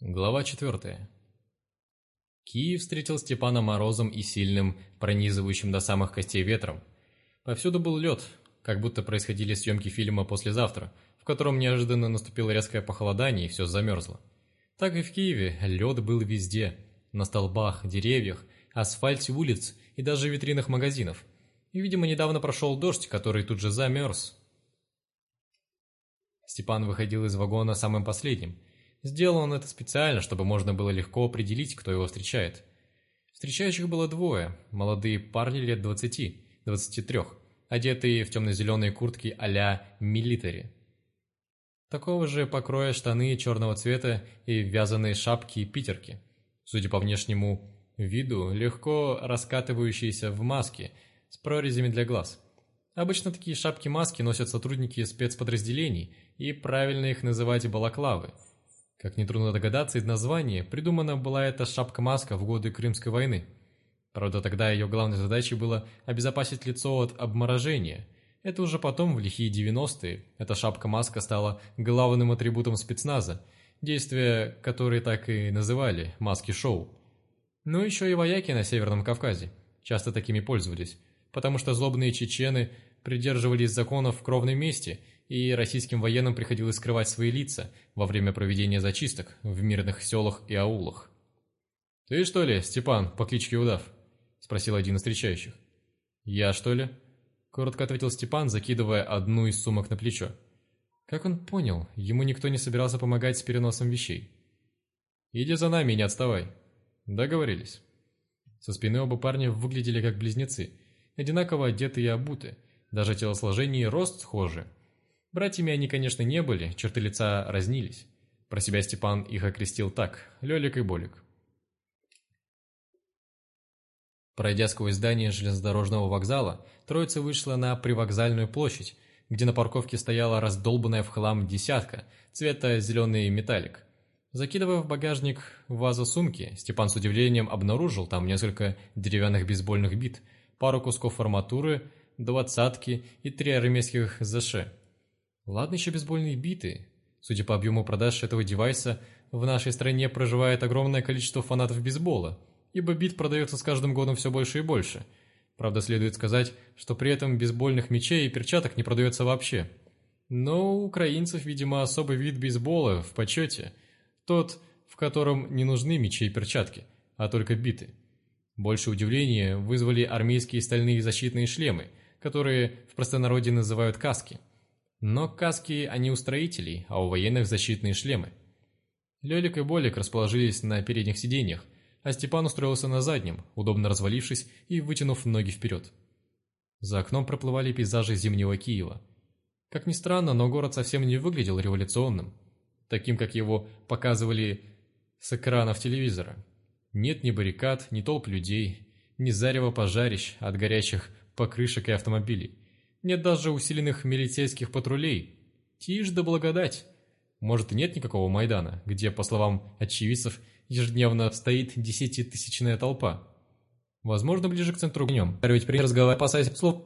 Глава 4. Киев встретил Степана морозом и сильным, пронизывающим до самых костей ветром. Повсюду был лед, как будто происходили съемки фильма «Послезавтра», в котором неожиданно наступило резкое похолодание и все замерзло. Так и в Киеве лед был везде, на столбах, деревьях, асфальте улиц и даже витринах магазинов. И, видимо, недавно прошел дождь, который тут же замерз. Степан выходил из вагона самым последним – Сделал он это специально, чтобы можно было легко определить, кто его встречает. Встречающих было двое, молодые парни лет 20-23, одетые в темно-зеленые куртки а-ля милитари. Такого же покроя штаны черного цвета и вязаные шапки и питерки. Судя по внешнему виду, легко раскатывающиеся в маски с прорезями для глаз. Обычно такие шапки-маски носят сотрудники спецподразделений, и правильно их называть балаклавы – как нетрудно догадаться, из названия придумана была эта шапка-маска в годы Крымской войны. Правда, тогда ее главной задачей было обезопасить лицо от обморожения. Это уже потом, в лихие 90-е, эта шапка-маска стала главным атрибутом спецназа, действия которые так и называли «маски-шоу». Ну еще и вояки на Северном Кавказе часто такими пользовались, потому что злобные чечены придерживались законов в кровном месте – и российским военным приходилось скрывать свои лица во время проведения зачисток в мирных селах и аулах. «Ты что ли, Степан, по кличке Удав?» – спросил один из встречающих. «Я что ли?» – коротко ответил Степан, закидывая одну из сумок на плечо. Как он понял, ему никто не собирался помогать с переносом вещей. «Иди за нами и не отставай». Договорились. Со спины оба парня выглядели как близнецы, одинаково одеты и обуты, даже телосложение и рост схожи, Братьями они, конечно, не были, черты лица разнились. Про себя Степан их окрестил так – Лёлик и Болик. Пройдя сквозь здание железнодорожного вокзала, троица вышла на привокзальную площадь, где на парковке стояла раздолбанная в хлам десятка, цвета зеленый металлик. Закидывая в багажник вазу сумки, Степан с удивлением обнаружил там несколько деревянных бейсбольных бит, пару кусков арматуры, двадцатки и три армейских ЗШ – Ладно еще бейсбольные биты. Судя по объему продаж этого девайса, в нашей стране проживает огромное количество фанатов бейсбола, ибо бит продается с каждым годом все больше и больше. Правда, следует сказать, что при этом бейсбольных мячей и перчаток не продается вообще. Но у украинцев, видимо, особый вид бейсбола в почете. Тот, в котором не нужны мячи и перчатки, а только биты. Больше удивления вызвали армейские стальные защитные шлемы, которые в простонародье называют каски – но каски они у строителей, а у военных защитные шлемы. Лёлик и Болик расположились на передних сиденьях, а Степан устроился на заднем, удобно развалившись и вытянув ноги вперед. За окном проплывали пейзажи зимнего Киева. Как ни странно, но город совсем не выглядел революционным, таким, как его показывали с экранов телевизора. Нет ни баррикад, ни толп людей, ни зарева пожарищ от горящих покрышек и автомобилей. Нет даже усиленных милицейских патрулей. Тишь да благодать. Может, и нет никакого Майдана, где, по словам очевидцев, ежедневно стоит десятитысячная толпа. Возможно, ближе к центру днем. Ведь при разговоре опасаясь слов...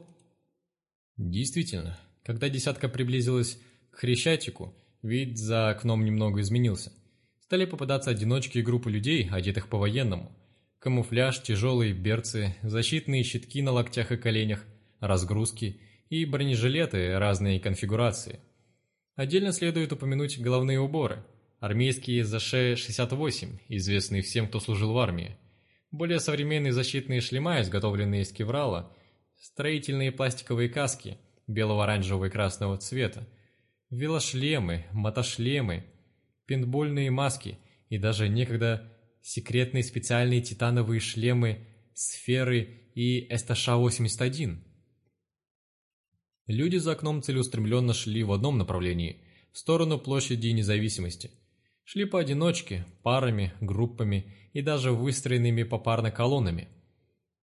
Действительно, когда десятка приблизилась к Хрещатику, вид за окном немного изменился. Стали попадаться одиночки и группы людей, одетых по-военному. Камуфляж, тяжелые берцы, защитные щитки на локтях и коленях, разгрузки – и бронежилеты разной конфигурации. Отдельно следует упомянуть головные уборы. Армейские ЗШ-68, известные всем, кто служил в армии. Более современные защитные шлема, изготовленные из кеврала, строительные пластиковые каски белого-оранжевого и красного цвета, велошлемы, мотошлемы, пинтбольные маски и даже некогда секретные специальные титановые шлемы сферы и СТШ-81 – Люди за окном целеустремленно шли в одном направлении, в сторону площади независимости. Шли поодиночке, парами, группами и даже выстроенными попарно колоннами.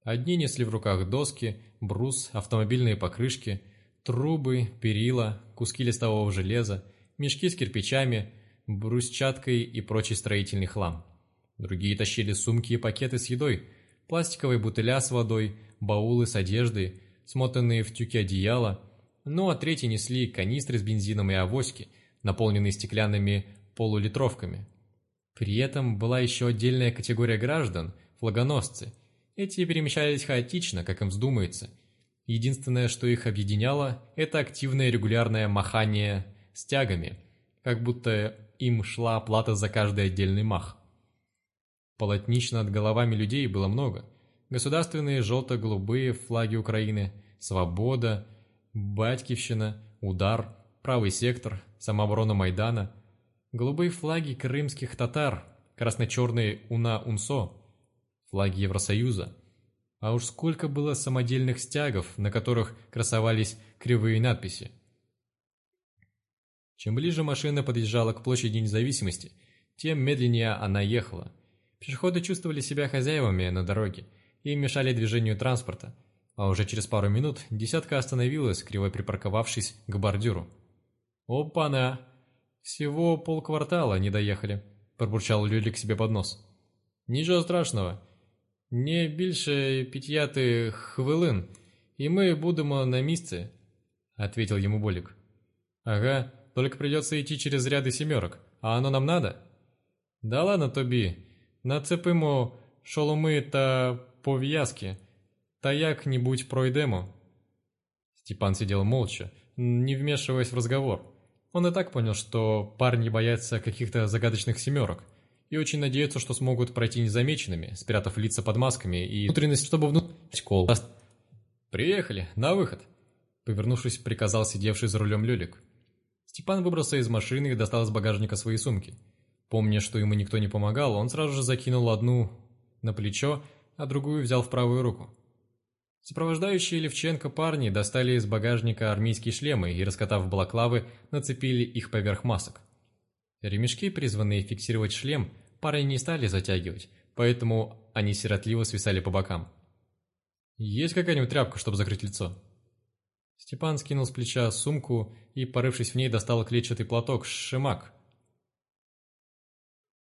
Одни несли в руках доски, брус, автомобильные покрышки, трубы, перила, куски листового железа, мешки с кирпичами, брусчаткой и прочий строительный хлам. Другие тащили сумки и пакеты с едой, пластиковые бутыля с водой, баулы с одеждой, смотанные в тюки одеяла – ну а третьи несли канистры с бензином и авоськи, наполненные стеклянными полулитровками. При этом была еще отдельная категория граждан – флагоносцы. Эти перемещались хаотично, как им вздумается. Единственное, что их объединяло – это активное регулярное махание стягами, как будто им шла оплата за каждый отдельный мах. Полотнищ над головами людей было много. Государственные желто-голубые флаги Украины, свобода, батькивщина, удар, правый сектор, самооборона Майдана, голубые флаги крымских татар, красно-черные УНА-УНСО, флаги Евросоюза. А уж сколько было самодельных стягов, на которых красовались кривые надписи. Чем ближе машина подъезжала к площади независимости, тем медленнее она ехала. Пешеходы чувствовали себя хозяевами на дороге и мешали движению транспорта, а уже через пару минут десятка остановилась, криво припарковавшись к бордюру. «Опа-на! Всего полквартала не доехали», – пробурчал Люлик себе под нос. «Ничего страшного. Не більше п'яти хвилин, и мы будем на месте», – ответил ему Болик. «Ага, только придется идти через ряды семерок. А оно нам надо?» «Да ладно тобі, Нацепимо шоломи та пов'язки, та як-нибудь пройдемо. Степан сидел молча, не вмешиваясь в разговор. Он и так понял, что парни боятся каких-то загадочных семерок и очень надеются, что смогут пройти незамеченными, спрятав лица под масками и внутренность, чтобы внутрь кол. «Приехали, на выход!» Повернувшись, приказал сидевший за рулем Лёлик. Степан выбрался из машины и достал из багажника свои сумки – Помня, что ему никто не помогал, он сразу же закинул одну на плечо, а другую взял в правую руку. Сопровождающие Левченко парни достали из багажника армейские шлемы и, раскатав балаклавы, нацепили их поверх масок. Ремешки, призванные фиксировать шлем, парни не стали затягивать, поэтому они сиротливо свисали по бокам. «Есть какая-нибудь тряпка, чтобы закрыть лицо?» Степан скинул с плеча сумку и, порывшись в ней, достал клетчатый платок «Шимак»,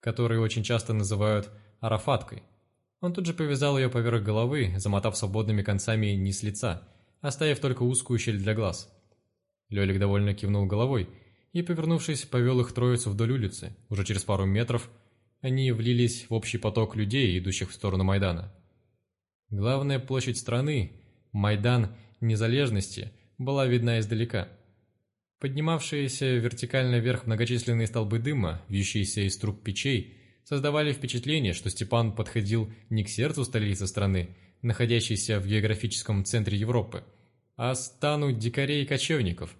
которую очень часто называют арафаткой. Он тут же повязал ее поверх головы, замотав свободными концами низ лица, оставив только узкую щель для глаз. Лёлик довольно кивнул головой и, повернувшись, повел их троицу вдоль улицы. Уже через пару метров они влились в общий поток людей, идущих в сторону Майдана. Главная площадь страны, Майдан Незалежности, была видна издалека – Поднимавшиеся вертикально вверх многочисленные столбы дыма, вьющиеся из труб печей, создавали впечатление, что Степан подходил не к сердцу столицы страны, находящейся в географическом центре Европы, а стану дикарей и кочевников.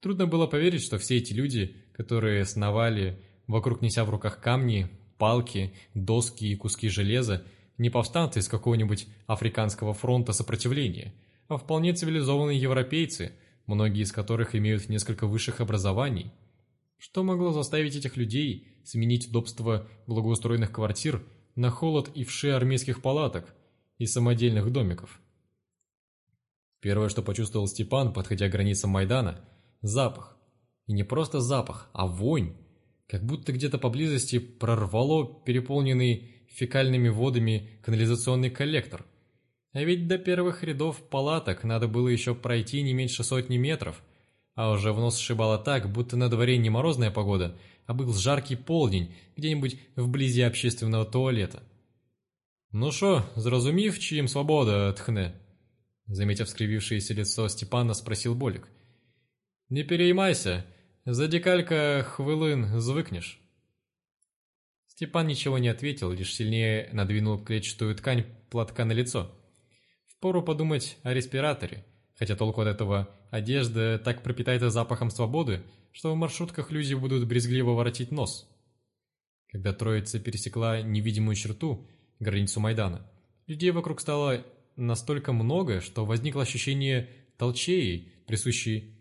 Трудно было поверить, что все эти люди, которые сновали, вокруг неся в руках камни, палки, доски и куски железа, не повстанцы из какого-нибудь африканского фронта сопротивления, а вполне цивилизованные европейцы – многие из которых имеют несколько высших образований. Что могло заставить этих людей сменить удобство благоустроенных квартир на холод и вши армейских палаток и самодельных домиков? Первое, что почувствовал Степан, подходя к границам Майдана – запах. И не просто запах, а вонь. Как будто где-то поблизости прорвало переполненный фекальными водами канализационный коллектор – а ведь до первых рядов палаток надо было еще пройти не меньше сотни метров, а уже в нос сшибало так, будто на дворе не морозная погода, а был жаркий полдень где-нибудь вблизи общественного туалета. «Ну шо, зразумів, чиїм свобода, тхне?» Заметив скривившееся лицо Степана, спросил Болик. «Не переймайся, за декалька хвилин звыкнешь». Степан ничего не ответил, лишь сильнее надвинул клетчатую ткань платка на лицо. Пору подумать о респираторе, хотя толку от этого одежда так пропитается запахом свободы, что в маршрутках люди будут брезгливо воротить нос. Когда троица пересекла невидимую черту, границу Майдана, людей вокруг стало настолько много, что возникло ощущение толчеи, присущей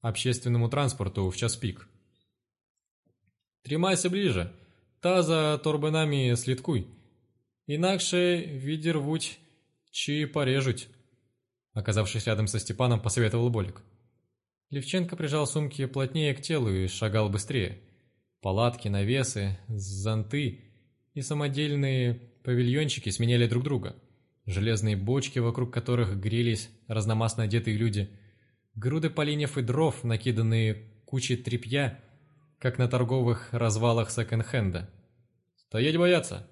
общественному транспорту в час пик. «Тримайся ближе, та за торбинами слідкуй, інакше відірвуть Чи порежуть?» Оказавшись рядом со Степаном, посоветовал Болик. Левченко прижал сумки плотнее к телу и шагал быстрее. Палатки, навесы, зонты и самодельные павильончики сменяли друг друга. Железные бочки, вокруг которых грелись разномастно одетые люди, груды поленьев и дров, накиданные кучи тряпья, как на торговых развалах секонд-хенда. «Стоять бояться!»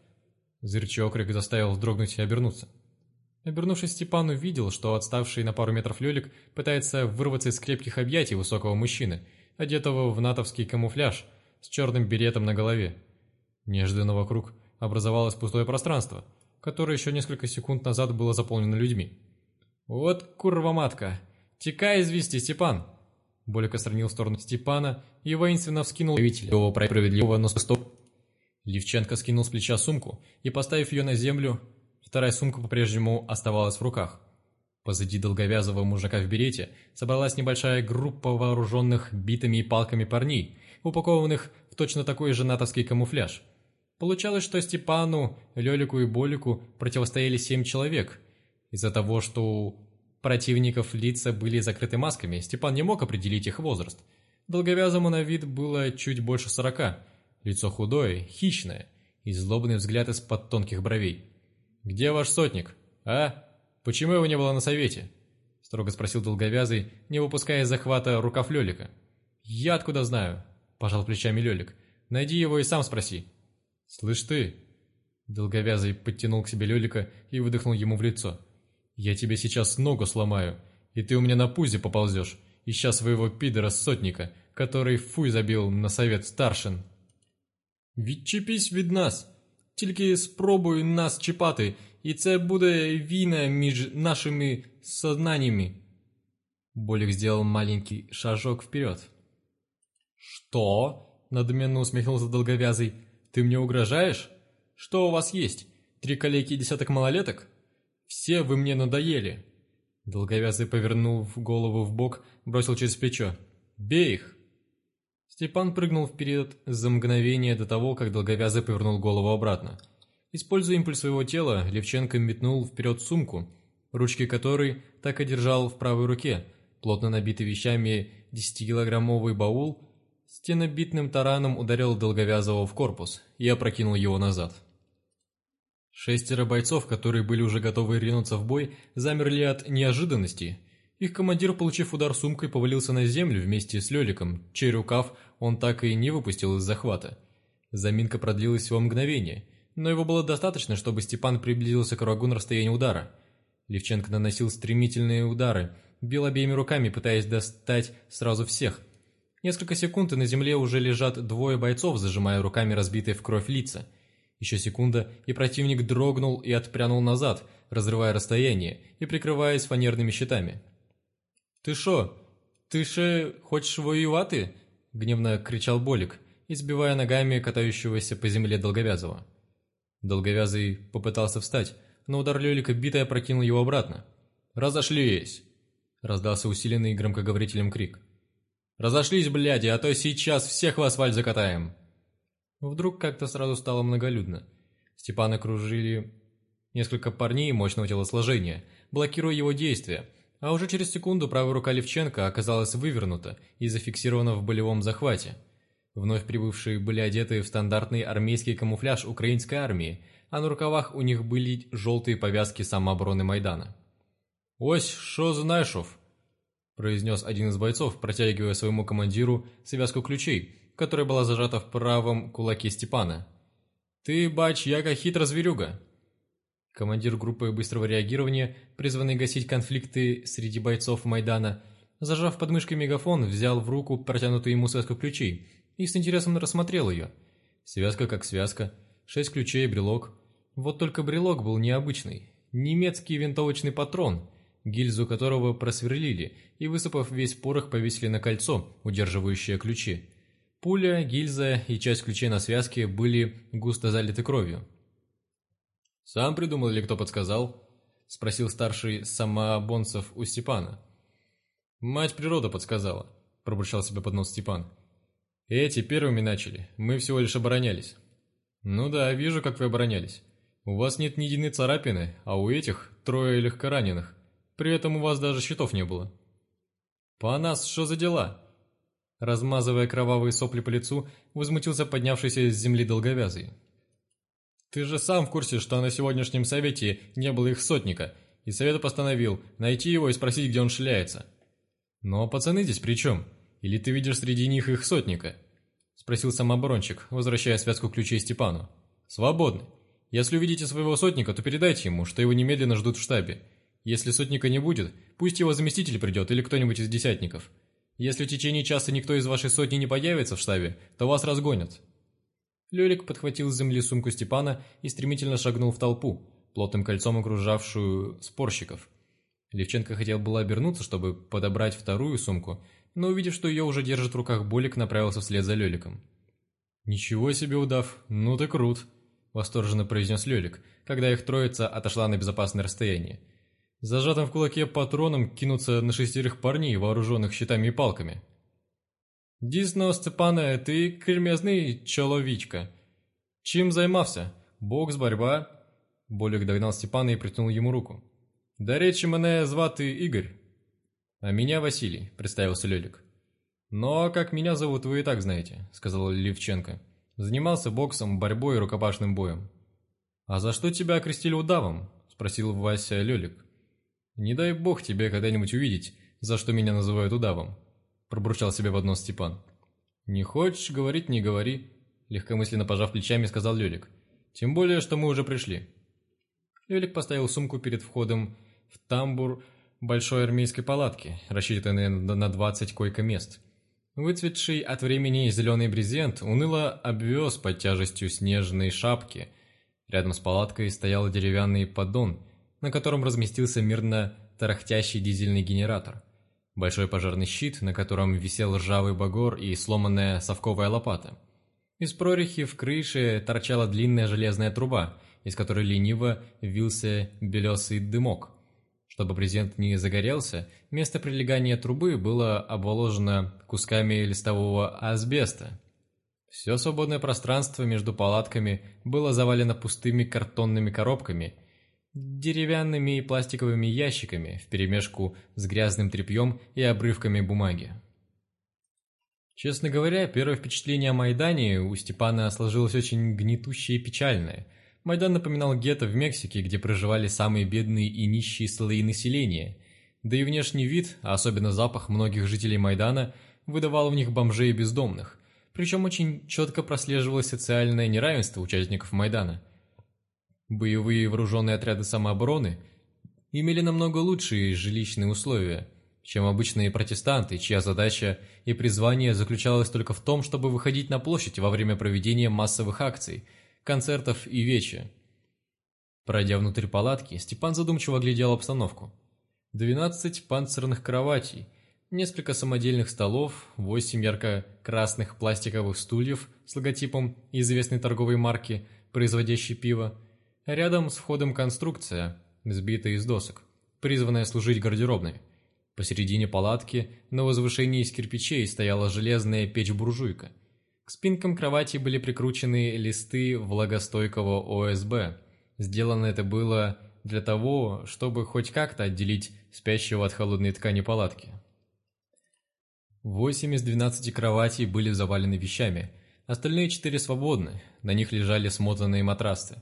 Зырчий окрик заставил вздрогнуть и обернуться. Обернувшись, Степан увидел, что отставший на пару метров Лёлик пытается вырваться из крепких объятий высокого мужчины, одетого в натовский камуфляж с черным беретом на голове. Неожиданно вокруг образовалось пустое пространство, которое еще несколько секунд назад было заполнено людьми. «Вот курва-матка! Текай из вести, Степан!» Болик отстранил в сторону Степана и воинственно вскинул его справедливого, но стоп. Левченко скинул с плеча сумку и, поставив ее на землю, вторая сумка по-прежнему оставалась в руках. Позади долговязого мужика в берете собралась небольшая группа вооруженных битами и палками парней, упакованных в точно такой же натовский камуфляж. Получалось, что Степану, Лелику и Болику противостояли семь человек. Из-за того, что у противников лица были закрыты масками, Степан не мог определить их возраст. Долговязому на вид было чуть больше сорока, лицо худое, хищное и злобный взгляд из-под тонких бровей. «Где ваш сотник? А? Почему его не было на совете?» строго спросил долговязый, не выпуская из захвата рукав Лелика. «Я откуда знаю?» – пожал плечами Лелик. «Найди его и сам спроси». «Слышь ты!» Долговязый подтянул к себе Лелика и выдохнул ему в лицо. «Я тебе сейчас ногу сломаю, и ты у меня на пузе поползешь, ища своего пидора-сотника, который фуй забил на совет старшин». «Відчепись від нас! Тільки спробуй нас чіпати, і це буде війна між нашими сознаниями!» Болик сделал маленький шажок вперед. «Что?» – надменно усмехнулся Долговязый. «Ты мне угрожаешь? Что у вас есть? Три коллеги и десяток малолеток? Все вы мне надоели!» Долговязый, повернув голову в бок, бросил через плечо. «Бей их!» Степан прыгнул вперед за мгновение до того, как Долговязый повернул голову обратно. Используя импульс своего тела, Левченко метнул вперед сумку, ручки которой так и держал в правой руке, плотно набитый вещами десятикилограммовый баул стенобитным тараном ударил Долговязого в корпус и опрокинул его назад. Шестеро бойцов, которые были уже готовы ринуться в бой, замерли от неожиданности. Их командир, получив удар сумкой, повалился на землю вместе с Леликом, чей рукав он так и не выпустил из захвата. Заминка продлилась всего мгновение, но его было достаточно, чтобы Степан приблизился к врагу на расстояние удара. Левченко наносил стремительные удары, бил обеими руками, пытаясь достать сразу всех, Несколько секунд, и на земле уже лежат двое бойцов, зажимая руками разбитые в кровь лица. Еще секунда, и противник дрогнул и отпрянул назад, разрывая расстояние и прикрываясь фанерными щитами. «Ты шо? Ты ше хочешь воевать?» — гневно кричал Болик, избивая ногами катающегося по земле Долговязого. Долговязый попытался встать, но удар Лелика битой опрокинул его обратно. «Разошлись!» — раздался усиленный громкоговорителем крик. Разошлись, бляди, а то сейчас всех в асфальт закатаем!» Вдруг как-то сразу стало многолюдно. Степан окружили несколько парней мощного телосложения, блокируя его действия, а уже через секунду правая рука Левченко оказалась вывернута и зафиксирована в болевом захвате. Вновь прибывшие были одеты в стандартный армейский камуфляж украинской армии, а на рукавах у них были желтые повязки самообороны Майдана. «Ось, шо знайшов?» произнес один из бойцов, протягивая своему командиру связку ключей, которая была зажата в правом кулаке Степана. «Ты, бач, яка хитро зверюга!» Командир группы быстрого реагирования, призванный гасить конфликты среди бойцов Майдана, зажав под мегафон, взял в руку протянутую ему связку ключей и с интересом рассмотрел ее. Связка как связка, шесть ключей, брелок. Вот только брелок был необычный. Немецкий винтовочный патрон – гильзу которого просверлили и, высыпав весь порох, повесили на кольцо, удерживающее ключи. Пуля, гильза и часть ключей на связке были густо залиты кровью. «Сам придумал или кто подсказал?» – спросил старший самообонцев у Степана. «Мать природа подсказала», – пробурчал себе под нос Степан. «Эти первыми начали, мы всего лишь оборонялись». «Ну да, вижу, как вы оборонялись. У вас нет ни единой царапины, а у этих трое легкораненых. При этом у вас даже щитов не было. По нас что за дела? Размазывая кровавые сопли по лицу, возмутился поднявшийся с земли долговязый. Ты же сам в курсе, что на сегодняшнем совете не было их сотника, и совет постановил найти его и спросить, где он шляется. Но пацаны здесь при чем? Или ты видишь среди них их сотника? спросил самооборонщик, возвращая связку ключей Степану. «Свободны. Если увидите своего сотника, то передайте ему, что его немедленно ждут в штабе. Если сотника не будет, пусть его заместитель придет или кто-нибудь из десятников. Если в течение часа никто из вашей сотни не появится в штабе, то вас разгонят». Лёлик подхватил с земли сумку Степана и стремительно шагнул в толпу, плотным кольцом окружавшую спорщиков. Левченко хотел было обернуться, чтобы подобрать вторую сумку, но увидев, что ее уже держит в руках Болик, направился вслед за Лёликом. «Ничего себе, удав! Ну ты крут!» – восторженно произнес Лёлик, когда их троица отошла на безопасное расстояние. Зажатым в кулаке патроном кинуться на шестерых парней, вооруженных щитами и палками. «Дійсно, Степане, ты кремезный человечка. Чем займався? Бокс, борьба?» Болик догнал Степана и протянул ему руку. «До речі, мене звати Игорь». «А меня Василий», — представился Лёлик. «Но как меня зовут, вы и так знаете», — сказал Левченко. «Занимался боксом, борьбой и рукопашным боем». «А за что тебя окрестили удавом?» — спросил Вася Лёлик. «Не дай бог тебе когда-нибудь увидеть, за что меня называют удавом», — пробурчал себе в одно Степан. «Не хочешь говорить, не говори», — легкомысленно пожав плечами, сказал Лёлик. «Тем более, что мы уже пришли». Лёлик поставил сумку перед входом в тамбур большой армейской палатки, рассчитанной на 20 койко-мест. Выцветший от времени зеленый брезент уныло обвез под тяжестью снежной шапки. Рядом с палаткой стоял деревянный поддон, на котором разместился мирно тарахтящий дизельный генератор. Большой пожарный щит, на котором висел ржавый багор и сломанная совковая лопата. Из прорехи в крыше торчала длинная железная труба, из которой лениво вился белесый дымок. Чтобы брезент не загорелся, место прилегания трубы было обложено кусками листового асбеста. Все свободное пространство между палатками было завалено пустыми картонными коробками, деревянными и пластиковыми ящиками вперемешку с грязным тряпьем и обрывками бумаги. Честно говоря, первое впечатление о Майдане у Степана сложилось очень гнетущее и печальное – Майдан напоминал гетто в Мексике, где проживали самые бедные и нищие слои населения. Да и внешний вид, а особенно запах многих жителей Майдана, выдавал в них бомжей и бездомных. Причем очень четко прослеживалось социальное неравенство участников Майдана. Боевые вооруженные отряды самообороны имели намного лучшие жилищные условия, чем обычные протестанты, чья задача и призвание заключалось только в том, чтобы выходить на площадь во время проведения массовых акций – концертов и вече. Пройдя внутрь палатки, Степан задумчиво глядел обстановку. Двенадцать панцирных кроватей, несколько самодельных столов, восемь ярко-красных пластиковых стульев с логотипом известной торговой марки, производящей пиво. Рядом с входом конструкция, сбитая из досок, призванная служить гардеробной. Посередине палатки на возвышении из кирпичей стояла железная печь-буржуйка – к спинкам кровати были прикручены листы влагостойкого ОСБ. Сделано это было для того, чтобы хоть как-то отделить спящего от холодной ткани палатки. Восемь из двенадцати кроватей были завалены вещами, остальные четыре свободны, на них лежали смотанные матрасы.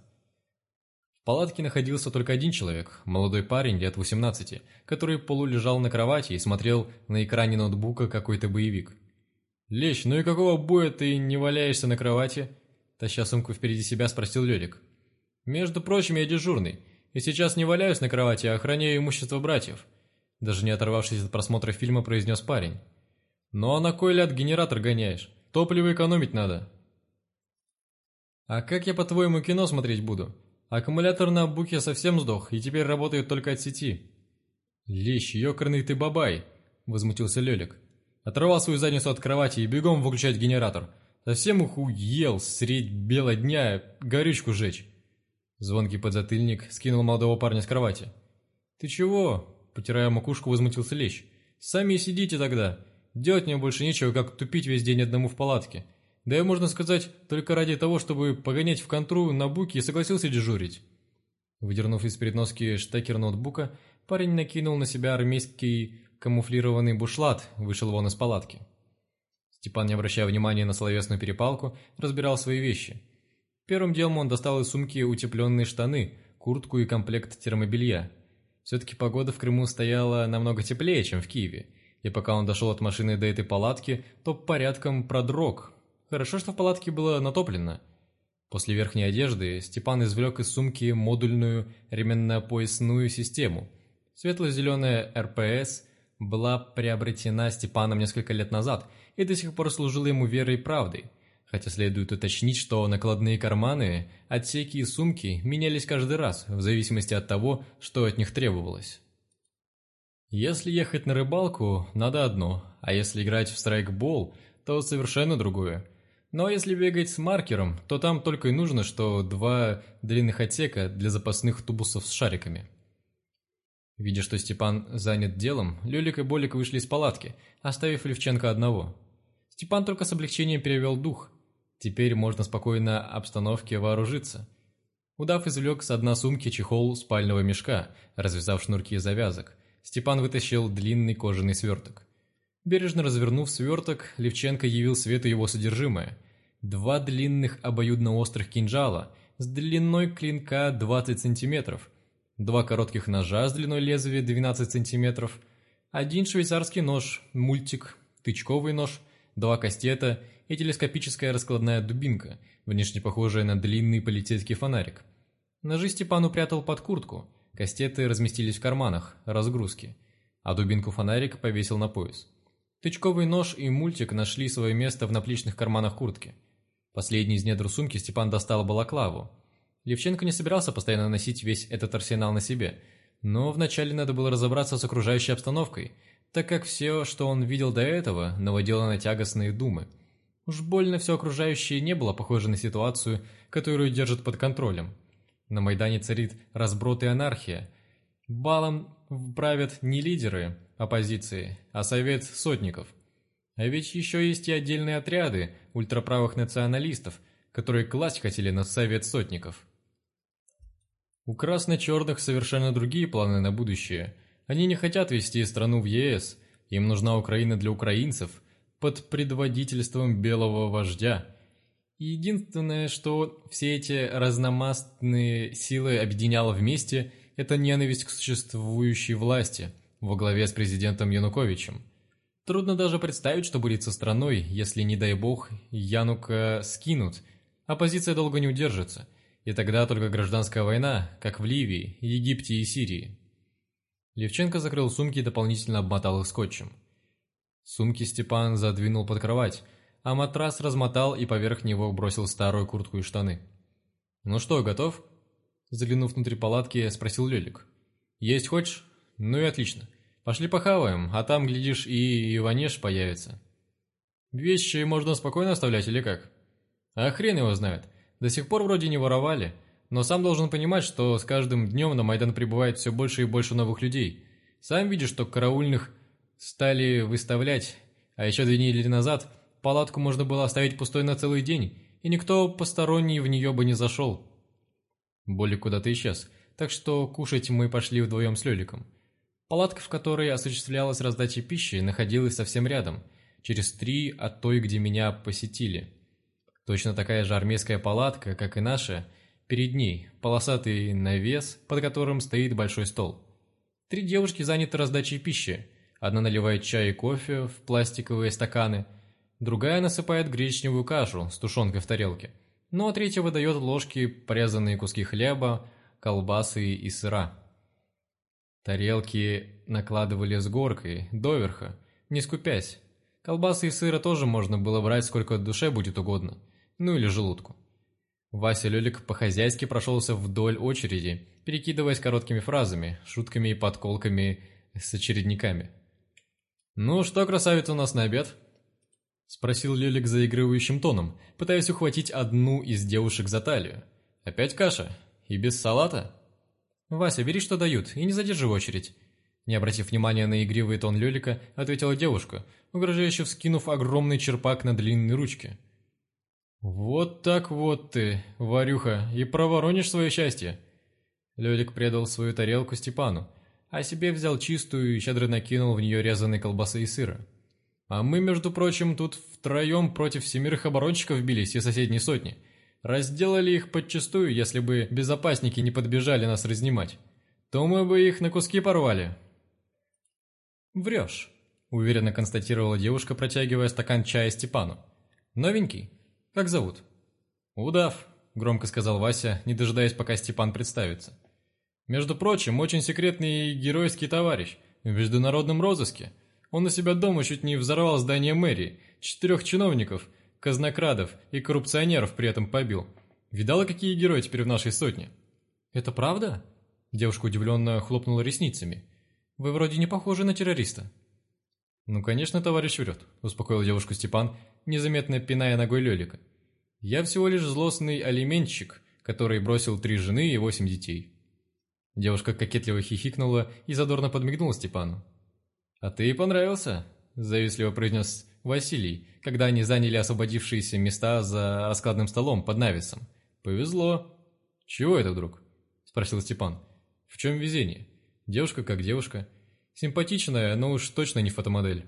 В палатке находился только один человек, молодой парень лет 18, который полулежал на кровати и смотрел на экране ноутбука какой-то боевик. «Лещ, ну и какого боя ты не валяешься на кровати?» Таща сумку впереди себя, спросил Лёлик. «Между прочим, я дежурный, и сейчас не валяюсь на кровати, а охраняю имущество братьев», даже не оторвавшись от просмотра фильма, произнес парень. «Ну а на кой ляд генератор гоняешь? Топливо экономить надо». «А как я, по-твоему, кино смотреть буду? Аккумулятор на буке совсем сдох, и теперь работает только от сети». «Лещ, ёкарный ты бабай!» – возмутился Лёлик. Оторвал свою задницу от кровати и бегом выключать генератор. Совсем ухуел средь бела дня горючку жечь. Звонкий подзатыльник скинул молодого парня с кровати. «Ты чего?» – потирая макушку, возмутился Лещ. «Сами сидите тогда. Делать мне больше нечего, как тупить весь день одному в палатке. Да я, можно сказать, только ради того, чтобы погонять в контру на буке и согласился дежурить». Выдернув из передноски штекер ноутбука, парень накинул на себя армейский камуфлированный бушлат вышел вон из палатки. Степан, не обращая внимания на словесную перепалку, разбирал свои вещи. Первым делом он достал из сумки утепленные штаны, куртку и комплект термобелья. Все-таки погода в Крыму стояла намного теплее, чем в Киеве, и пока он дошел от машины до этой палатки, то порядком продрог. Хорошо, что в палатке было натоплено. После верхней одежды Степан извлек из сумки модульную ременно-поясную систему. Светло-зеленая РПС была приобретена Степаном несколько лет назад и до сих пор служила ему верой и правдой. Хотя следует уточнить, что накладные карманы, отсеки и сумки менялись каждый раз, в зависимости от того, что от них требовалось. Если ехать на рыбалку, надо одно, а если играть в страйкбол, то совершенно другое. Но если бегать с маркером, то там только и нужно, что два длинных отсека для запасных тубусов с шариками. Видя, что Степан занят делом, Лёлик и Болик вышли из палатки, оставив Левченко одного. Степан только с облегчением перевел дух. Теперь можно спокойно обстановке вооружиться. Удав извлек с дна сумки чехол спального мешка, развязав шнурки завязок – Степан вытащил длинный кожаный сверток. Бережно развернув сверток, Левченко явил свету его содержимое. Два длинных обоюдно-острых кинжала с длиной клинка 20 сантиметров, два коротких ножа с длиной лезвия 12 сантиметров, один швейцарский нож, мультик, тычковый нож, два кастета и телескопическая раскладная дубинка, внешне похожая на длинный полицейский фонарик. Ножи Степан упрятал под куртку – Кастеты разместились в карманах, разгрузки, а дубинку-фонарик повесил на пояс. Тычковый нож и мультик нашли свое место в наплечных карманах куртки. Последний из недр сумки Степан достал балаклаву. Левченко не собирался постоянно носить весь этот арсенал на себе, но вначале надо было разобраться с окружающей обстановкой, так как все, что он видел до этого, наводило на тягостные думы. Уж больно все окружающее не было похоже на ситуацию, которую держат под контролем. На Майдане царит разброд и анархия. Балом правят не лидеры оппозиции, а совет сотников. А ведь еще есть и отдельные отряды ультраправых националистов, которые класть хотели на совет сотников. У красно-черных совершенно другие планы на будущее. Они не хотят вести страну в ЕС, им нужна Украина для украинцев, под предводительством белого вождя – Единственное, что все эти разномастные силы объединяло вместе, это ненависть к существующей власти во главе с президентом Януковичем. Трудно даже представить, что будет со страной, если, не дай бог, Янука скинут. Оппозиция долго не удержится, и тогда только гражданская война, как в Ливии, Египте и Сирии. Левченко закрыл сумки и дополнительно обмотал их скотчем. Сумки Степан задвинул под кровать, а матрас размотал и поверх него бросил старую куртку и штаны. «Ну что, готов?» Заглянув внутрь палатки, спросил Лелик. «Есть хочешь? Ну и отлично. Пошли похаваем, а там, глядишь, и Иванеш появится». «Вещи можно спокойно оставлять или как?» «А хрен его знает. До сих пор вроде не воровали, но сам должен понимать, что с каждым днем на Майдан прибывает все больше и больше новых людей. Сам видишь, что караульных стали выставлять, а еще две недели назад Палатку можно было оставить пустой на целый день, и никто посторонний в нее бы не зашел. Болик куда-то исчез, так что кушать мы пошли вдвоем с Леликом. Палатка, в которой осуществлялась раздача пищи, находилась совсем рядом, через три от той, где меня посетили. Точно такая же армейская палатка, как и наша, перед ней полосатый навес, под которым стоит большой стол. Три девушки заняты раздачей пищи. Одна наливает чай и кофе в пластиковые стаканы, Другая насыпает гречневую кашу с тушенкой в тарелке. Ну а третья выдает ложки порезанные куски хлеба, колбасы и сыра. Тарелки накладывали с горкой, доверха, не скупясь. Колбасы и сыра тоже можно было брать сколько душе будет угодно, ну или желудку. Вася Лёлик по-хозяйски прошелся вдоль очереди, перекидываясь короткими фразами, шутками и подколками с очередниками. «Ну что, красавица, у нас на обед?» — спросил Лелик заигрывающим тоном, пытаясь ухватить одну из девушек за талию. «Опять каша? И без салата?» «Вася, бери, что дают, и не задерживай очередь». Не обратив внимания на игривый тон Лелика, ответила девушка, угрожающе вскинув огромный черпак на длинной ручке. «Вот так вот ты, Варюха, и проворонишь свое счастье!» Лелик предал свою тарелку Степану, а себе взял чистую и щедро накинул в нее резаные колбасы и сыра. А мы, между прочим, тут втроем против семерых оборонщиков бились и соседней сотни. Разделали их подчистую, если бы безопасники не подбежали нас разнимать. То мы бы их на куски порвали. «Врешь», — уверенно констатировала девушка, протягивая стакан чая Степану. «Новенький? Как зовут?» «Удав», — громко сказал Вася, не дожидаясь, пока Степан представится. «Между прочим, очень секретный и геройский товарищ в международном розыске. Он на себя дома чуть не взорвал здание мэрии, четырех чиновников, казнокрадов и коррупционеров при этом побил. Видала, какие герои теперь в нашей сотне?» «Это правда?» Девушка удивленно хлопнула ресницами. «Вы вроде не похожи на террориста». «Ну, конечно, товарищ врет», — успокоил девушку Степан, незаметно пиная ногой Лелика. «Я всего лишь злостный алименщик, который бросил три жены и восемь детей». Девушка кокетливо хихикнула и задорно подмигнула Степану. «А ты и понравился», — завистливо произнес Василий, когда они заняли освободившиеся места за складным столом под навесом. «Повезло». «Чего это вдруг?» — спросил Степан. «В чем везение? Девушка как девушка. Симпатичная, но уж точно не фотомодель».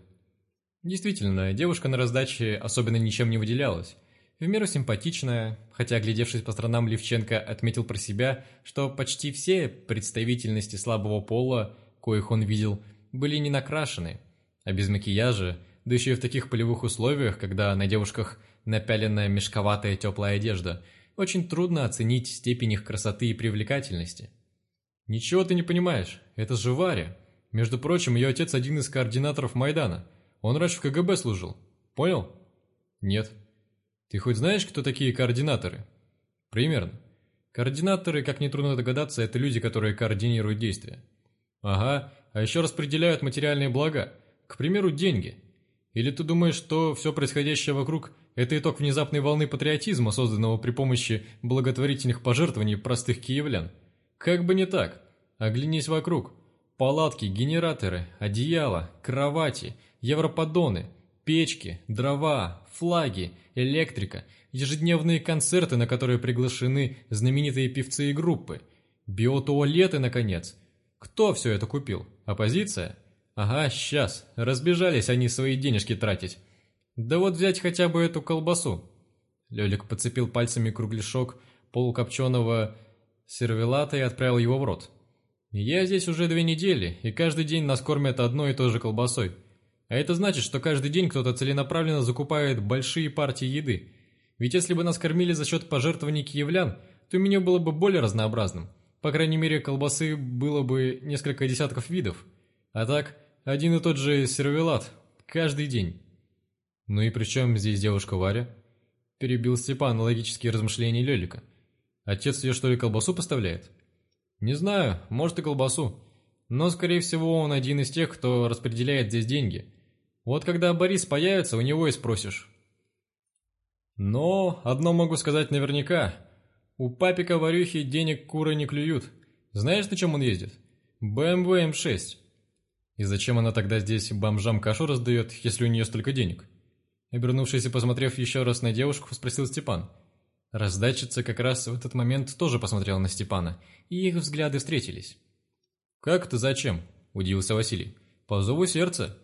Действительно, девушка на раздаче особенно ничем не выделялась. В меру симпатичная, хотя, оглядевшись по сторонам, Левченко отметил про себя, что почти все представительности слабого пола, коих он видел, были не накрашены, а без макияжа, да еще и в таких полевых условиях, когда на девушках напяленная мешковатая теплая одежда, очень трудно оценить степень их красоты и привлекательности. «Ничего ты не понимаешь, это же Варя. Между прочим, ее отец один из координаторов Майдана. Он раньше в КГБ служил. Понял?» «Нет». «Ты хоть знаешь, кто такие координаторы?» «Примерно. Координаторы, как нетрудно догадаться, это люди, которые координируют действия». «Ага, а еще распределяют материальные блага, к примеру, деньги. Или ты думаешь, что все происходящее вокруг – это итог внезапной волны патриотизма, созданного при помощи благотворительных пожертвований простых киевлян? Как бы не так. Оглянись вокруг. Палатки, генераторы, одеяла, кровати, европодоны, печки, дрова, флаги, электрика, ежедневные концерты, на которые приглашены знаменитые певцы и группы, биотуалеты, наконец. Кто все это купил? Оппозиция? Ага, сейчас. Разбежались они свои денежки тратить. Да вот взять хотя бы эту колбасу. Лёлик подцепил пальцами кругляшок полукопченого сервелата и отправил его в рот. Я здесь уже две недели, и каждый день нас кормят одной и той же колбасой. А это значит, что каждый день кто-то целенаправленно закупает большие партии еды. Ведь если бы нас кормили за счет пожертвований киевлян, то меню было бы более разнообразным. По крайней мере, колбасы было бы несколько десятков видов. А так, один и тот же сервелат. Каждый день. Ну и при чем здесь девушка Варя? Перебил Степан логические размышления Лелика. Отец ее что ли колбасу поставляет? Не знаю, может и колбасу. Но, скорее всего, он один из тех, кто распределяет здесь деньги. Вот когда Борис появится, у него и спросишь. Но одно могу сказать наверняка. У папика Варюхи денег куры не клюют. Знаешь, на чем он ездит? BMW M6. И зачем она тогда здесь бомжам кашу раздает, если у нее столько денег? Обернувшись и посмотрев еще раз на девушку, спросил Степан. Раздатчица как раз в этот момент тоже посмотрела на Степана, и их взгляды встретились. «Как это зачем?» – удивился Василий. «По зову сердца.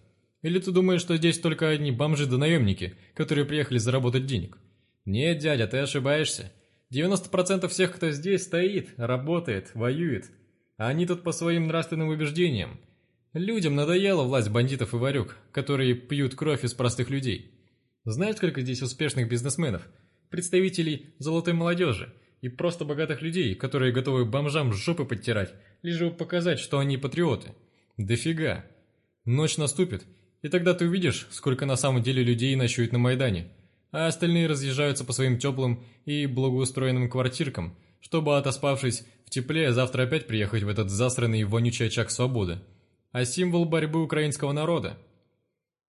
Или ты думаешь, что здесь только одни бомжи да наемники, которые приехали заработать денег?» «Нет, дядя, ты ошибаешься. 90% всех, кто здесь стоит, работает, воюет. А они тут по своим нравственным убеждениям – Людям надоела власть бандитов и варюк, которые пьют кровь из простых людей. Знаешь, сколько здесь успешных бизнесменов, представителей золотой молодежи и просто богатых людей, которые готовы бомжам жопы подтирать, лишь бы показать, что они патриоты? Дофига. Ночь наступит, и тогда ты увидишь, сколько на самом деле людей ночует на Майдане, а остальные разъезжаются по своим теплым и благоустроенным квартиркам, чтобы, отоспавшись в тепле, завтра опять приехать в этот засранный вонючий очаг свободы а символ борьбы украинского народа.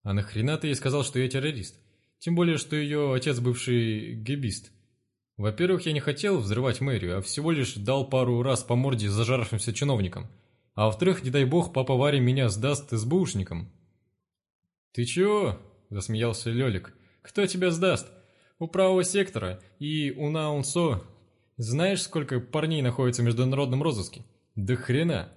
А нахрена ты ей сказал, что я террорист? Тем более, что ее отец бывший гебист. Во-первых, я не хотел взрывать мэрию, а всего лишь дал пару раз по морде зажарившимся чиновникам. А во-вторых, не дай бог, папа Варя меня сдаст СБУшникам. «Ты чего?» – засмеялся Лёлик. «Кто тебя сдаст? У правого сектора и у Наунсо. Знаешь, сколько парней находится в международном розыске? Да хрена!»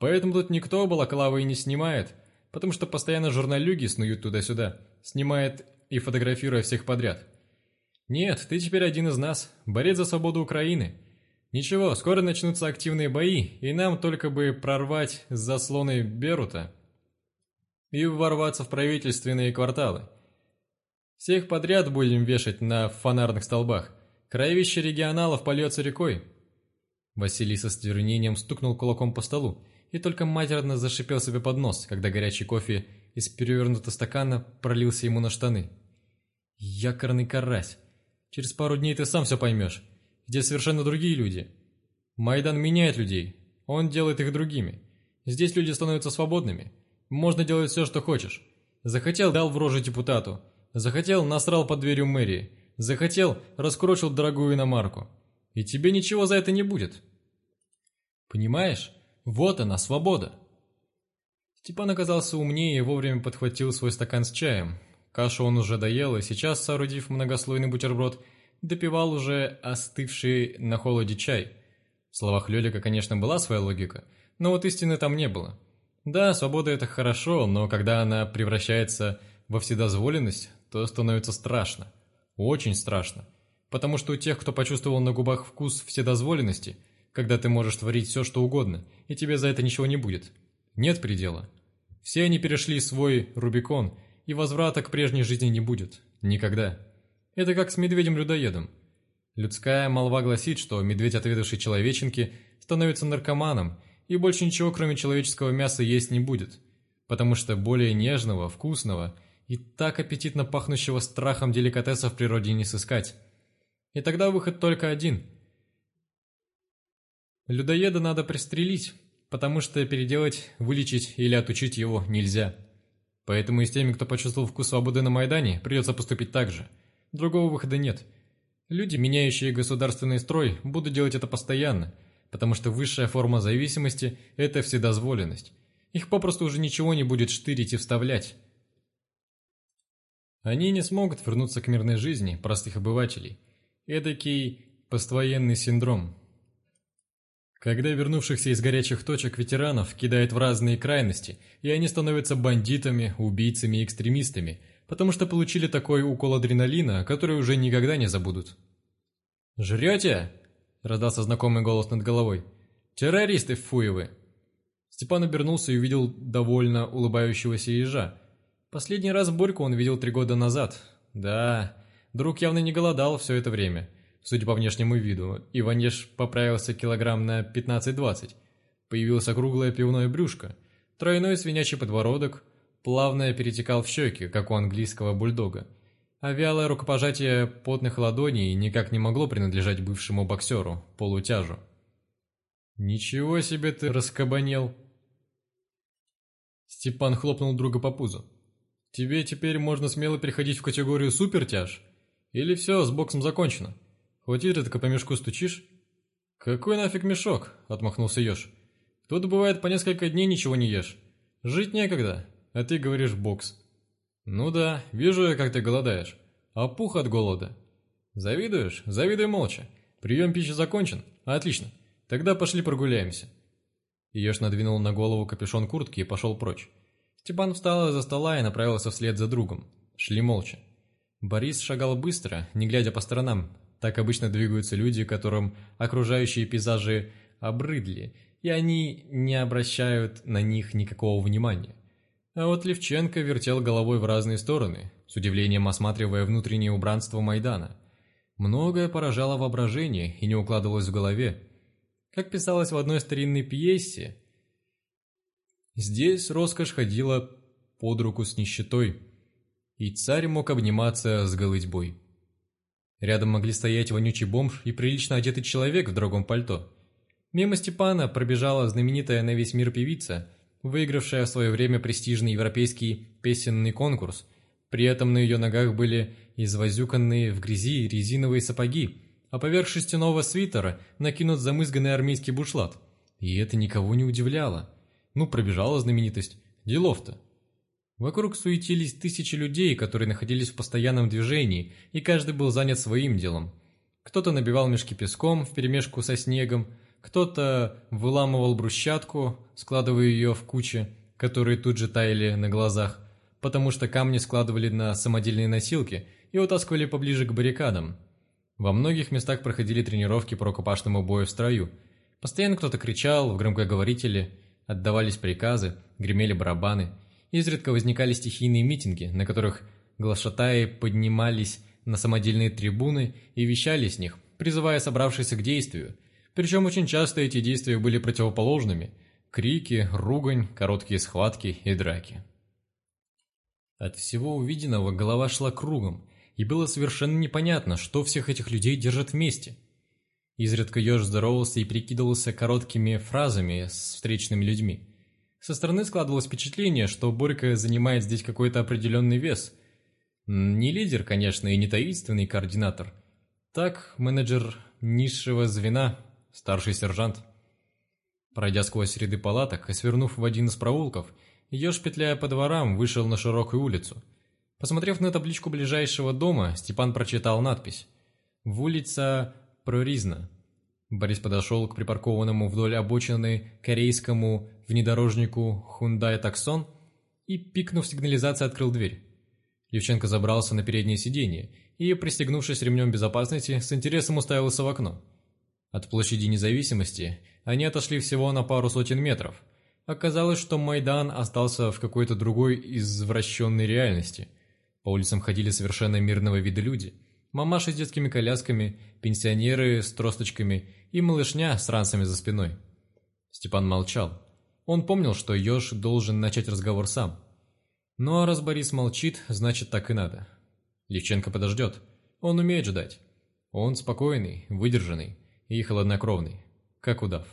Поэтому тут никто балаклавы и не снимает, потому что постоянно журналюги снуют туда-сюда, снимает и фотографируя всех подряд. Нет, ты теперь один из нас, борец за свободу Украины. Ничего, скоро начнутся активные бои, и нам только бы прорвать заслоны Берута и ворваться в правительственные кварталы. Всех подряд будем вешать на фонарных столбах. Кровище регионалов польется рекой. Василий со стервенением стукнул кулаком по столу и только матерно зашипел себе под нос, когда горячий кофе из перевернутого стакана пролился ему на штаны. «Якорный карась! Через пару дней ты сам все поймешь. Здесь совершенно другие люди. Майдан меняет людей, он делает их другими. Здесь люди становятся свободными. Можно делать все, что хочешь. Захотел – дал в рожу депутату. Захотел – насрал под дверью мэрии. Захотел – раскрочил дорогую иномарку. И тебе ничего за это не будет. Понимаешь? Вот она, свобода. Степан оказался умнее и вовремя подхватил свой стакан с чаем. Кашу он уже доел, и сейчас, соорудив многослойный бутерброд, допивал уже остывший на холоде чай. В словах Лёлика, конечно, была своя логика, но вот истины там не было. Да, свобода – это хорошо, но когда она превращается во вседозволенность, то становится страшно. Очень страшно. Потому что у тех, кто почувствовал на губах вкус вседозволенности, когда ты можешь творить все, что угодно, и тебе за это ничего не будет, нет предела. Все они перешли свой Рубикон, и возврата к прежней жизни не будет. Никогда. Это как с медведем-людоедом. Людская молва гласит, что медведь, отведавший человеченки, становится наркоманом и больше ничего, кроме человеческого мяса, есть не будет, потому что более нежного, вкусного и так аппетитно пахнущего страхом деликатеса в природе не сыскать. И тогда выход только один. Людоеда надо пристрелить, потому что переделать, вылечить или отучить его нельзя. Поэтому и с теми, кто почувствовал вкус свободы на Майдане, придется поступить так же. Другого выхода нет. Люди, меняющие государственный строй, будут делать это постоянно, потому что высшая форма зависимости – это вседозволенность. Их попросту уже ничего не будет штырить и вставлять. Они не смогут вернуться к мирной жизни простых обывателей. Эдакий поствоенный синдром. Когда вернувшихся из горячих точек ветеранов кидает в разные крайности, и они становятся бандитами, убийцами и экстремистами, потому что получили такой укол адреналина, который уже никогда не забудут. «Жрете?» – раздался знакомый голос над головой. «Террористы фуевы!» Степан обернулся и увидел довольно улыбающегося ежа. Последний раз Борьку он видел три года назад. Да, друг явно не голодал все это время, судя по внешнему виду. Иванеш поправился килограмм на 15-20. Появилось округлое пивное брюшко, тройной свинячий подбородок, плавно перетекал в щеки, как у английского бульдога. А вялое рукопожатие потных ладоней никак не могло принадлежать бывшему боксеру, полутяжу. «Ничего себе ты раскабанел!» Степан хлопнул друга по пузу. «Тебе теперь можно смело переходить в категорию супертяж? Или все, с боксом закончено? Хоть изредка по мешку стучишь?» «Какой нафиг мешок?» – отмахнулся Ёж. «Тут бывает по несколько дней ничего не ешь. Жить некогда, а ты говоришь бокс. Ну да, вижу я, как ты голодаешь. А пух от голода. Завидуешь? Завидуй молча. Прием пищи закончен? Отлично. Тогда пошли прогуляемся. Еж надвинул на голову капюшон куртки и пошел прочь. Степан встал из-за стола и направился вслед за другом. Шли молча. Борис шагал быстро, не глядя по сторонам. Так обычно двигаются люди, которым окружающие пейзажи обрыдли, и они не обращают на них никакого внимания. А вот Левченко вертел головой в разные стороны, с удивлением осматривая внутреннее убранство Майдана. Многое поражало воображение и не укладывалось в голове. Как писалось в одной старинной пьесе, здесь роскошь ходила под руку с нищетой, и царь мог обниматься с голытьбой. Рядом могли стоять вонючий бомж и прилично одетый человек в дорогом пальто. Мимо Степана пробежала знаменитая на весь мир певица – выигравшая в свое время престижный европейский песенный конкурс. При этом на ее ногах были извозюканные в грязи резиновые сапоги, а поверх шестяного свитера накинут замызганный армейский бушлат. И это никого не удивляло. Ну, пробежала знаменитость. Делов-то. Вокруг суетились тысячи людей, которые находились в постоянном движении, и каждый был занят своим делом. Кто-то набивал мешки песком вперемешку со снегом, кто-то выламывал брусчатку, складывая ее в кучи, которые тут же таяли на глазах, потому что камни складывали на самодельные носилки и утаскивали поближе к баррикадам. Во многих местах проходили тренировки по рукопашному бою в строю. Постоянно кто-то кричал в громкоговорителе, отдавались приказы, гремели барабаны. Изредка возникали стихийные митинги, на которых глашатаи поднимались на самодельные трибуны и вещали с них, призывая собравшихся к действию. Причем очень часто эти действия были противоположными – крики, ругань, короткие схватки и драки. От всего увиденного голова шла кругом, и было совершенно непонятно, что всех этих людей держит вместе. Изредка еж здоровался и прикидывался короткими фразами с встречными людьми. Со стороны складывалось впечатление, что Борька занимает здесь какой-то определенный вес. Не лидер, конечно, и не таинственный координатор. Так, менеджер низшего звена, старший сержант. Пройдя сквозь ряды палаток и свернув в один из проулков, еж, петляя по дворам, вышел на широкую улицу. Посмотрев на табличку ближайшего дома, Степан прочитал надпись «В улица Проризна». Борис подошел к припаркованному вдоль обочины корейскому внедорожнику Hyundai Tucson и, пикнув сигнализацию, открыл дверь. Левченко забрался на переднее сиденье и, пристегнувшись ремнем безопасности, с интересом уставился в окно. От площади независимости они отошли всего на пару сотен метров. Оказалось, что Майдан остался в какой-то другой извращенной реальности. По улицам ходили совершенно мирного вида люди. Мамаши с детскими колясками, пенсионеры с тросточками и малышня с ранцами за спиной. Степан молчал. Он помнил, что Ёж должен начать разговор сам. Ну а раз Борис молчит, значит так и надо. Левченко подождет. Он умеет ждать. Он спокойный, выдержанный и холоднокровный, как удав.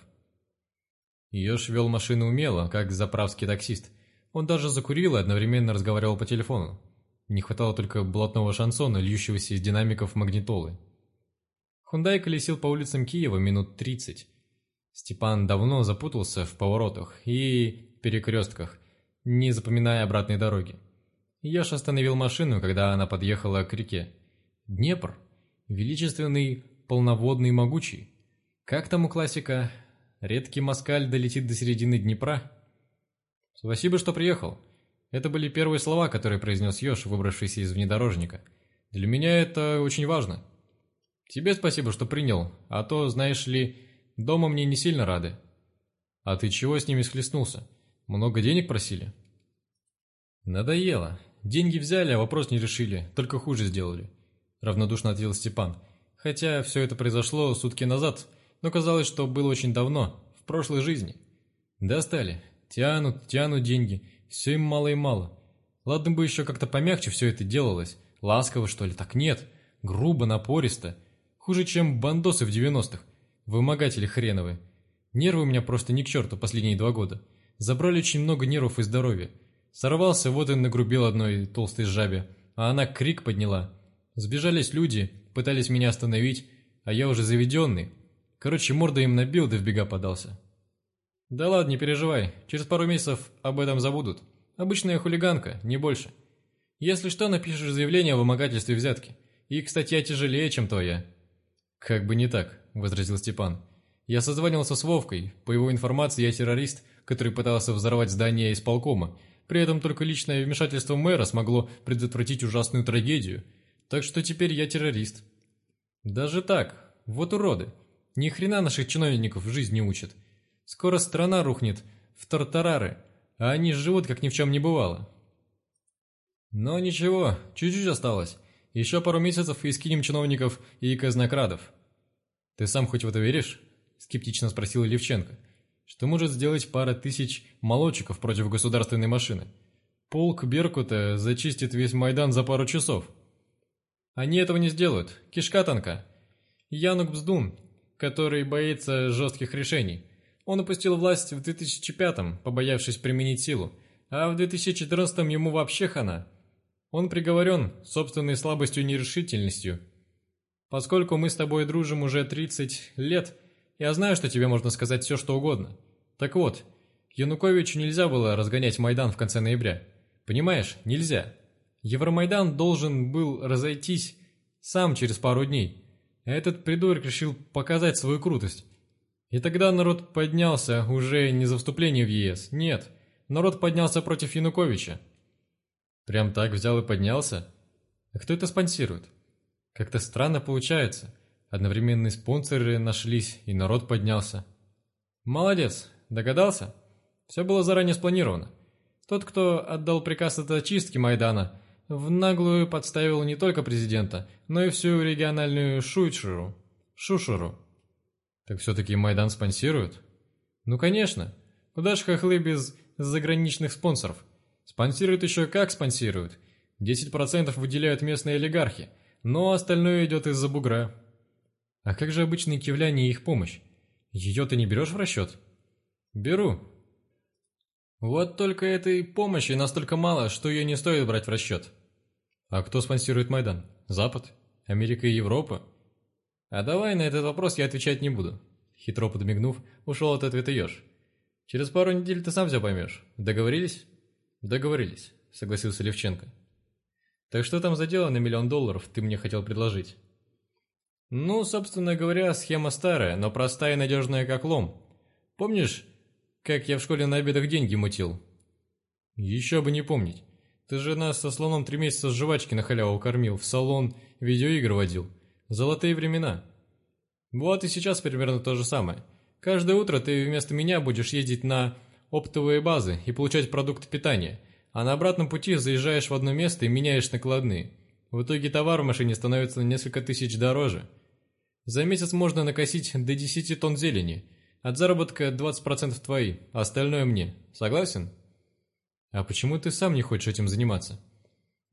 Ёж вел машину умело, как заправский таксист. Он даже закурил и одновременно разговаривал по телефону. Не хватало только блатного шансона, льющегося из динамиков магнитолы. Хундай колесил по улицам Киева минут тридцать. Степан давно запутался в поворотах и перекрестках, не запоминая обратной дороги. Яш остановил машину, когда она подъехала к реке. Днепр. Величественный, полноводный, могучий. Как там у классика? Редкий москаль долетит до середины Днепра? Спасибо, что приехал. Это были первые слова, которые произнес Ёж, выбравшийся из внедорожника. Для меня это очень важно. Тебе спасибо, что принял, а то, знаешь ли, Дома мне не сильно рады. А ты чего с ними схлестнулся? Много денег просили? Надоело. Деньги взяли, а вопрос не решили, только хуже сделали. Равнодушно ответил Степан. Хотя все это произошло сутки назад, но казалось, что было очень давно, в прошлой жизни. Достали. Тянут, тянут деньги. Все им мало и мало. Ладно бы еще как-то помягче все это делалось. Ласково, что ли? Так нет. Грубо, напористо. Хуже, чем бандосы в девяностых. Вымогатели хреновые. Нервы у меня просто ни к черту последние два года. Забрали очень много нервов и здоровья. Сорвался, вот и нагрубил одной толстой жабе, а она крик подняла. Сбежались люди, пытались меня остановить, а я уже заведенный. Короче, морда им набил, да в бега подался. Да ладно, не переживай, через пару месяцев об этом забудут. Обычная хулиганка, не больше. Если что, напишешь заявление о вымогательстве взятки. И, кстати, я тяжелее, чем твоя. Как бы не так возразил Степан. «Я созванивался с Вовкой. По его информации, я террорист, который пытался взорвать здание исполкома. При этом только личное вмешательство мэра смогло предотвратить ужасную трагедию. Так что теперь я террорист». «Даже так? Вот уроды. Ни хрена наших чиновников в жизни учат. Скоро страна рухнет в тартарары, а они живут, как ни в чем не бывало». «Но ничего, чуть-чуть осталось. Еще пару месяцев и скинем чиновников и казнокрадов». «Ты сам хоть в это веришь?» – скептично спросил Левченко. «Что может сделать пара тысяч молодчиков против государственной машины? Полк Беркута зачистит весь Майдан за пару часов». «Они этого не сделают. Кишка тонка. Янук Бздун, который боится жестких решений. Он опустил власть в 2005-м, побоявшись применить силу, а в 2014-м ему вообще хана. Он приговорен собственной слабостью и нерешительностью – Поскольку мы с тобой дружим уже 30 лет, я знаю, что тебе можно сказать все, что угодно. Так вот, Януковичу нельзя было разгонять Майдан в конце ноября. Понимаешь, нельзя. Евромайдан должен был разойтись сам через пару дней. А этот придурок решил показать свою крутость. И тогда народ поднялся уже не за вступление в ЕС, нет. Народ поднялся против Януковича. Прям так взял и поднялся? А кто это спонсирует? Как-то странно получается. Одновременные спонсоры нашлись, и народ поднялся. Молодец, догадался? Все было заранее спланировано. Тот, кто отдал приказ от очистки Майдана, в наглую подставил не только президента, но и всю региональную шучеру. Шушеру. Так все-таки Майдан спонсирует? Ну, конечно. Куда ж хохлы без заграничных спонсоров? Спонсируют еще как спонсируют. 10% выделяют местные олигархи, но остальное идет из-за бугра. А как же обычные кивляне и их помощь? Ее ты не берешь в расчет? Беру. Вот только этой помощи настолько мало, что ее не стоит брать в расчет. А кто спонсирует Майдан? Запад? Америка и Европа? А давай на этот вопрос я отвечать не буду. Хитро подмигнув, ушел от ответа еж. Через пару недель ты сам все поймешь. Договорились? Договорились, согласился Левченко. Так что там за дело на миллион долларов ты мне хотел предложить? Ну, собственно говоря, схема старая, но простая и надежная как лом. Помнишь, как я в школе на обедах деньги мутил? Еще бы не помнить. Ты же нас со слоном три месяца с жвачки на халяву кормил, в салон видеоигр водил. Золотые времена. Вот и сейчас примерно то же самое. Каждое утро ты вместо меня будешь ездить на оптовые базы и получать продукты питания, а на обратном пути заезжаешь в одно место и меняешь накладные. В итоге товар в машине становится на несколько тысяч дороже. За месяц можно накосить до 10 тонн зелени. От заработка 20% твои, а остальное мне. Согласен? А почему ты сам не хочешь этим заниматься?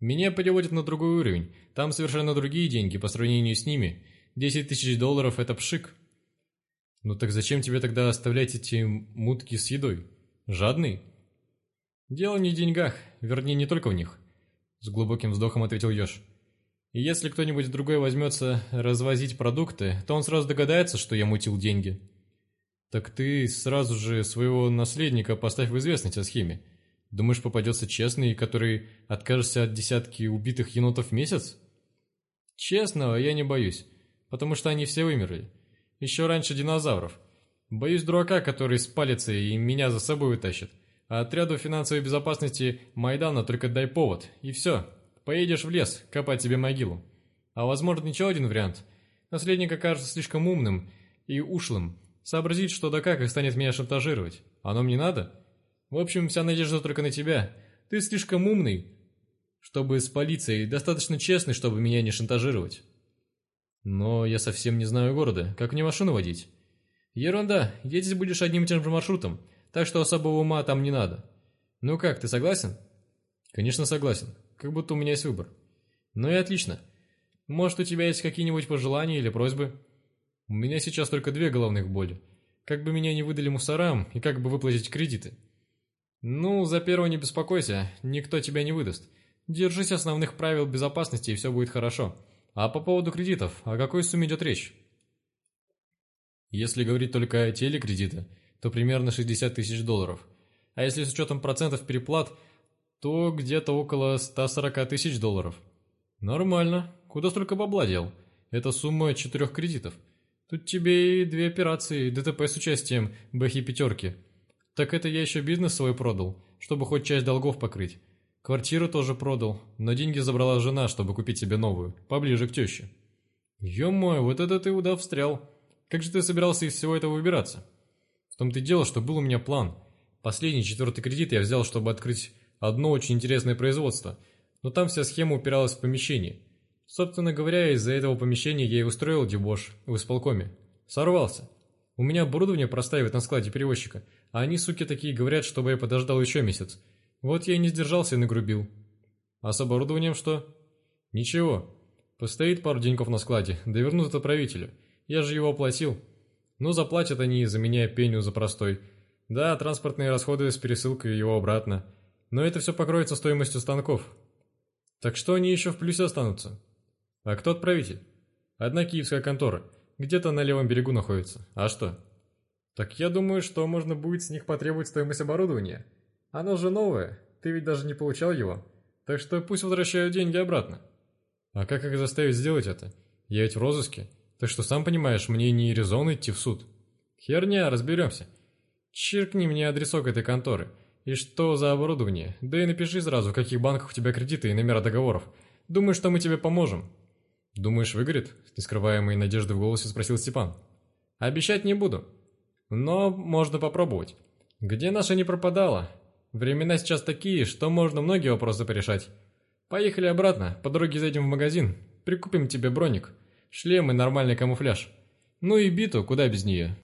Меня переводят на другой уровень. Там совершенно другие деньги по сравнению с ними. 10 тысяч долларов – это пшик. Ну так зачем тебе тогда оставлять эти мутки с едой? Жадный? Дело не в деньгах, вернее, не только в них. С глубоким вздохом ответил Ёж. И если кто-нибудь другой возьмется развозить продукты, то он сразу догадается, что я мутил деньги. Так ты сразу же своего наследника поставь в известность о схеме. Думаешь, попадется честный, который откажется от десятки убитых енотов в месяц? Честного я не боюсь, потому что они все вымерли. Еще раньше динозавров. Боюсь дурака, который спалится и меня за собой утащит. А отряду финансовой безопасности Майдана только дай повод, и все. Поедешь в лес, копать себе могилу. А возможно, еще один вариант. Наследник окажется слишком умным и ушлым. Сообразит, что да как, и станет меня шантажировать. Оно мне надо? В общем, вся надежда только на тебя. Ты слишком умный, чтобы спалиться, и достаточно честный, чтобы меня не шантажировать. Но я совсем не знаю города. Как мне машину водить? Ерунда, ездить будешь одним и тем же маршрутом, так что особого ума там не надо. Ну как, ты согласен? Конечно, согласен. Как будто у меня есть выбор. Ну и отлично. Может, у тебя есть какие-нибудь пожелания или просьбы? У меня сейчас только две головных боли. Как бы меня не выдали мусорам и как бы выплатить кредиты. «Ну, за первого не беспокойся, никто тебя не выдаст. Держись основных правил безопасности, и все будет хорошо. А по поводу кредитов, о какой сумме идет речь?» Если говорить только о теле кредита, то примерно 60 тысяч долларов. А если с учетом процентов переплат, то где-то около 140 тысяч долларов. Нормально. Куда столько бабла дел? Это сумма четырех кредитов. Тут тебе и две операции, ДТП с участием Бэхи пятерки – так это я еще бизнес свой продал, чтобы хоть часть долгов покрыть. Квартиру тоже продал, но деньги забрала жена, чтобы купить себе новую, поближе к теще. Ё-моё, вот это ты удав встрял. Как же ты собирался из всего этого выбираться? В том-то и дело, что был у меня план. Последний, четвертый кредит я взял, чтобы открыть одно очень интересное производство, но там вся схема упиралась в помещение. Собственно говоря, из-за этого помещения я и устроил дебош в исполкоме. Сорвался. У меня оборудование простаивает на складе перевозчика, а они, суки, такие говорят, чтобы я подождал еще месяц. Вот я и не сдержался и нагрубил. А с оборудованием что? Ничего. Постоит пару деньков на складе, да вернут это правителю. Я же его оплатил. Ну, заплатят они, заменяя пеню за простой. Да, транспортные расходы с пересылкой его обратно. Но это все покроется стоимостью станков. Так что они еще в плюсе останутся? А кто отправитель? Одна киевская контора. Где-то на левом берегу находится. А что? Так я думаю, что можно будет с них потребовать стоимость оборудования. Оно же новое, ты ведь даже не получал его. Так что пусть возвращают деньги обратно. А как их заставить сделать это? Я ведь в розыске. Так что сам понимаешь, мне не резон идти в суд. Херня, разберемся. Чиркни мне адресок этой конторы. И что за оборудование? Да и напиши сразу, в каких банках у тебя кредиты и номера договоров. Думаю, что мы тебе поможем. Думаешь, выгорит? С нескрываемой надеждой в голосе спросил Степан. Обещать не буду. Но можно попробовать. Где наша не пропадала? Времена сейчас такие, что можно многие вопросы порешать. Поехали обратно, по дороге зайдем в магазин, прикупим тебе броник, шлем и нормальный камуфляж. Ну и биту, куда без нее.